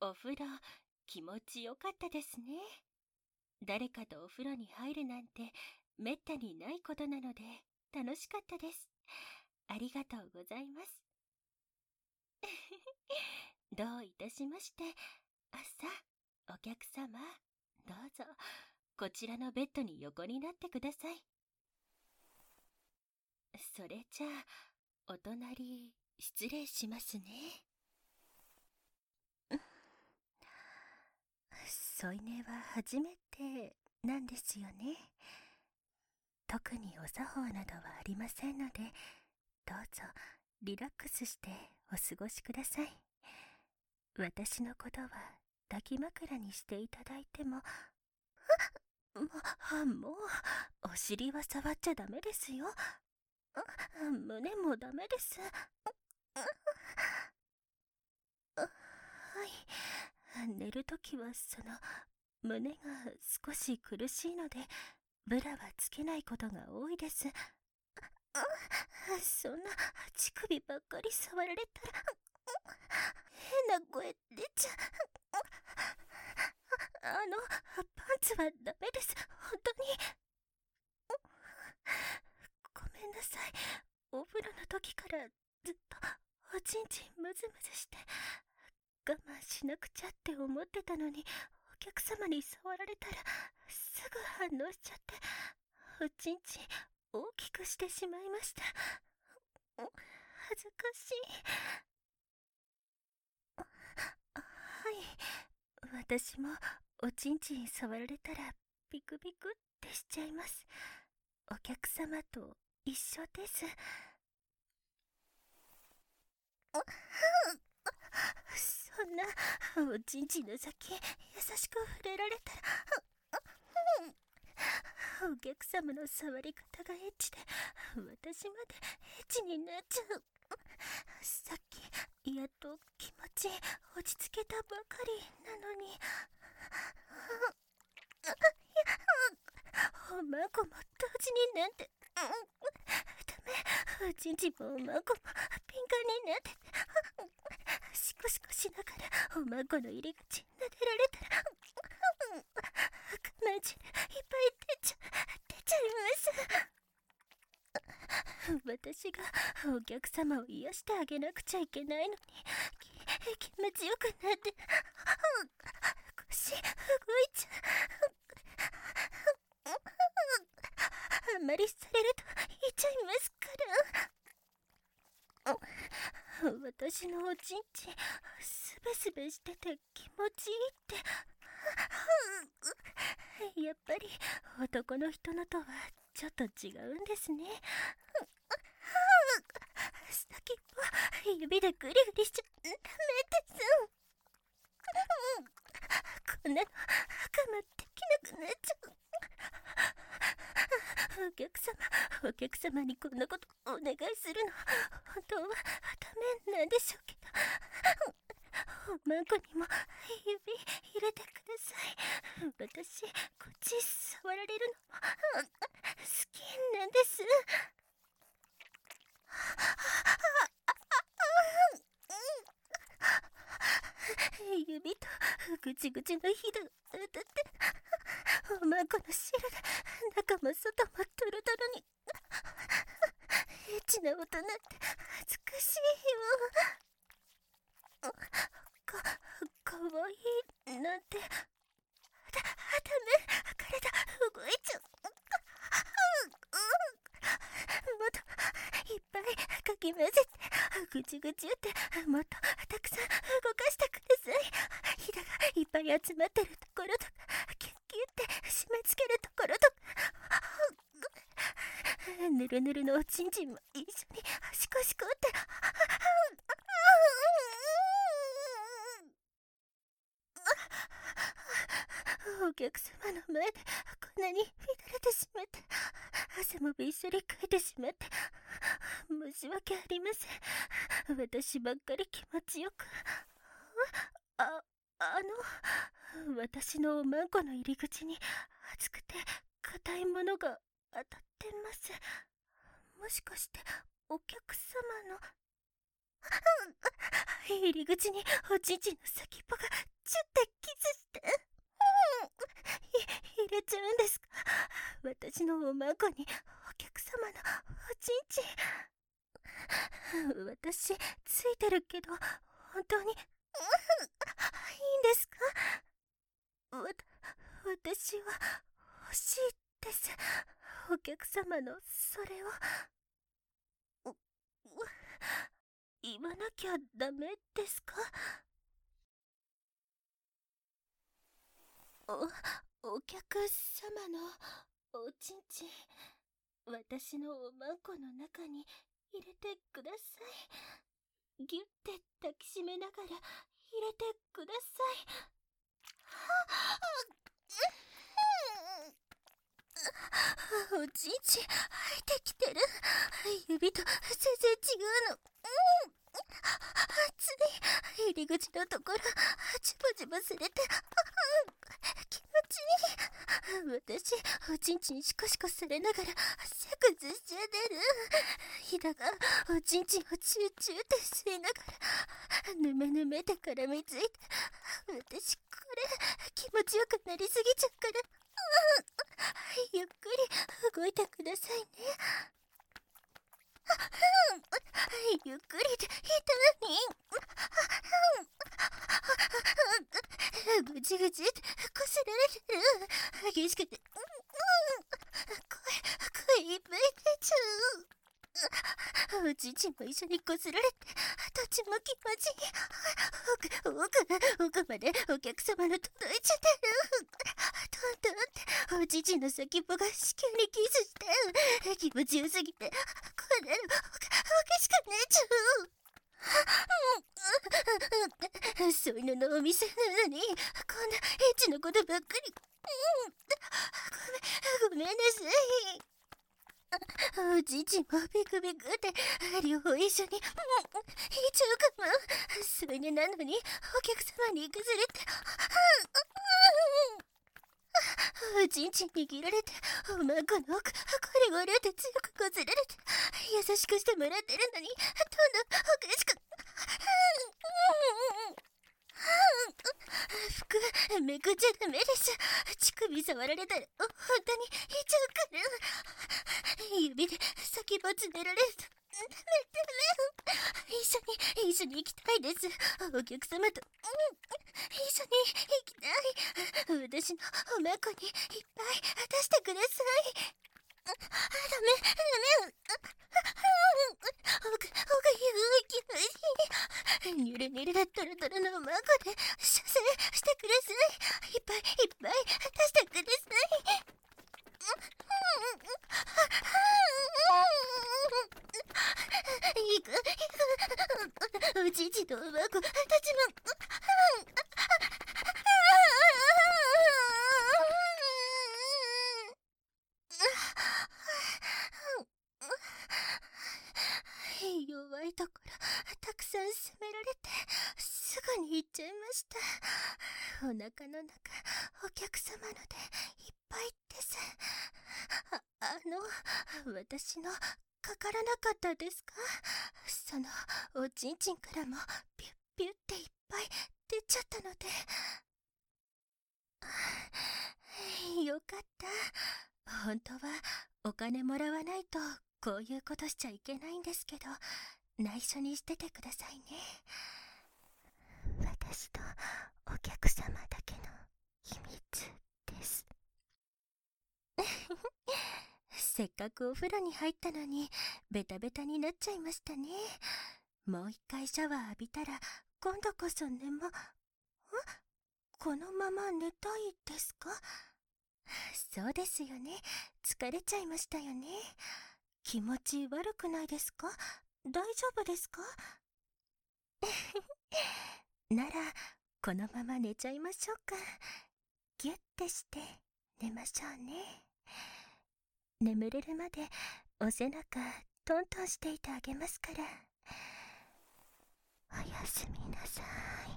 お風呂、気持ちよかったですね。誰かとお風呂に入るなんて、めったにないことなので、楽しかったです。ありがとうございます。どういたしまして。あさ、お客様、どうぞ、こちらのベッドに横になってください。それじゃあ、お隣、失礼しますね。添い寝は初めてなんですよね。特にお作法などはありませんので、どうぞリラックスしてお過ごしください。私のことは抱き枕にしていただいても、も、もう、お尻は触っちゃダメですよ。胸もダメです。はい。寝るときはその、胸が少し苦しいので、ブラはつけないことが多いです。そんな乳首ばっかり触られたら、変な声出ちゃう。あの、パンツはダメです。本当に。ごめんなさい。お風呂の時からずっとおちんちんムズムズして、我慢しなくちゃってたのに、お客様に触られたら、すぐ反応しちゃって、おちんちん大きくしてしまいました。恥ずかしい。はい。私もおちんちん触られたらビクビクってしちゃいます。お客様と一緒です。そんなおちんちんの先優しく触れられたらお客様の触り方がエッチで私までエッチになっちゃうさっきやっと気持ち落ち着けたばかりなのにおまごも同時になんてダメおちんちもおまごもピンカンになってシコシコしながらおまごの入り口撫でられたら赤ま汁いっぱい出ちゃ出ちゃいます。私がお客様を癒してあげなくちゃいけないのに気持ちよくなって腰動いちゃう。あんまりされると言っちゃいますから私のおちんちんすべすべしてて気持ちいいってやっぱり男の人のとはちょっと違うんですね。先っぽ指でグリグリしちゃダメです。こんなの我慢できなくなっちゃう。お客様、お客様にこんなことお願いするの、本当はダメなんでしょうけど。おまんこにも指入れてください。私、こっち触られるのも好きなんです。指とぐちぐちのひだ当たっておまんこの汁が中も外もトロトロにエッチな音なんて恥ずかしいよか、かわいいなんて。だ、ダメ、体動いちゃう。もっと、いっぱいかき混ぜて、ぐちぐちって、もっとたくさん動かしてください。ひだがいっぱい集まってるところとか、キュッキュって締め付けるところとか、ぬるぬるのおちんちんも一緒にシコシコって、お客様の前でこんなに乱れてしまって、汗もびっしょりかいてしまって、申し訳ありません。私ばっかり気持ちよく。あ、あの、私のおまんこの入り口に熱くて硬いものが当たってます。もしかして、お客様の、入り口におちんちんの先っぽがチュってキスして、入れちゃうんですか？私のおまんこにお客様のおちんちん。私、ついてるけど、本当に、いいんですか？わ、私は欲しいです。お客様のそれを、言わなきゃダメですか？お、お客様のおちんちん、私のおまんこの中に入れてください。ぎゅって抱きしめながら入れてください。はおちんちん入ってきてる。指と全然違うの。うん。熱い。入り口のところ、ジュバジュバされて、私、おちんちんシコシコされながら、セクズしちゃ出る。ひだが、おちんちんをチューチューって吸いながら、ぬめぬめで絡みついて、私、これ、気持ちよくなりすぎちゃうから、ゆっくり動いてくださいね。ゆっくりでいたのに。ぐちぐちってすられてる。激しくて、んんっ声、声いっぱい出ちゃう。おちんちんも一緒にこすられて、どっちも気持ちいい。奥、奥、奥までお客様の届いちゃってる。トントンって、おちんちんの先っぽが子宮にキスして、気持ちよすぎて、これる。おかしくねえちゃう。そういうののお店なのに、こん。なエッチなことばっかり。ごめん、ごめん。なさい。おじちもビクビクって両方一緒に、いっちゃうかも。それなのにお客様に崩れて、ちんちん握られて、おまんこの奥、ゴリゴリって強くこずられて、優しくしてもらってるのに、どんどんおかしく、服、めくっちゃダメです。乳首触られたら、本当にいちゃうから。指で先ぼつねられると、ダメダメ。一緒に、一緒に行きたいです。お客様と、一緒に行きたい。私のおまこにいっぱい出してください。あダメ、ダメ。奥、奥、ゆい気持ちいい。ニュルニュルだったらトロのおまこで、射精してください。いっぱいいっぱい出してください。行く、行く。おじいちとおばこたちも。弱いところ、たくさん責められて、すぐに行っちゃいました。お腹の中、お客様のでいっぱいです。あ、あの、私の、かからなかったですか？その、おちんちんからも、ピュッピュッっていっぱい出ちゃったので。よかった。本当は、お金もらわないとこういうことしちゃいけないんですけど、内緒にしててくださいね。私とお客様だけの秘密です。せっかくお風呂に入ったのに、ベタベタになっちゃいましたね。もう一回シャワー浴びたら、今度こそ寝も、このまま寝たいですか？そうですよね。疲れちゃいましたよね。気持ち悪くないですか？大丈夫ですか？なら、このまま寝ちゃいましょうか。ぎゅってして寝ましょうね。眠れるまでお背中トントンしていてあげますから。おやすみなさい。